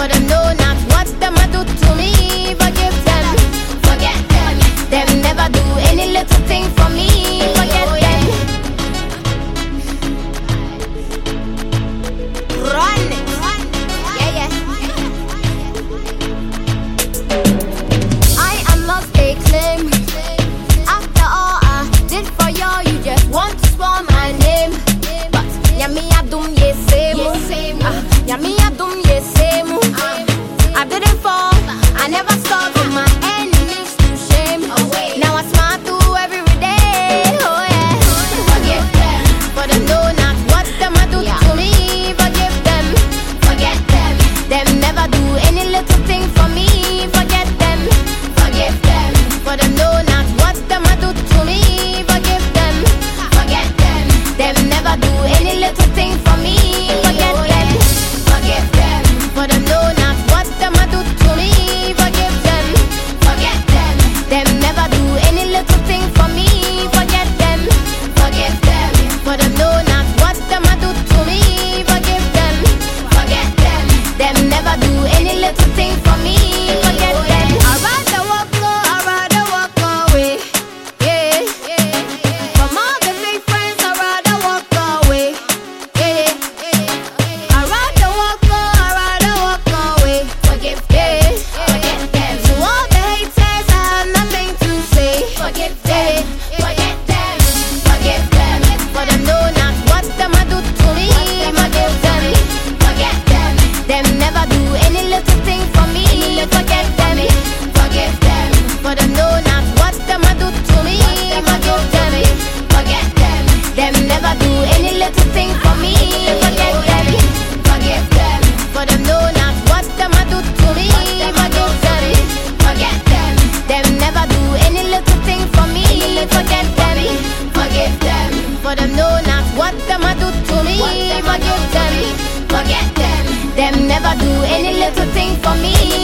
But I know not what them for me.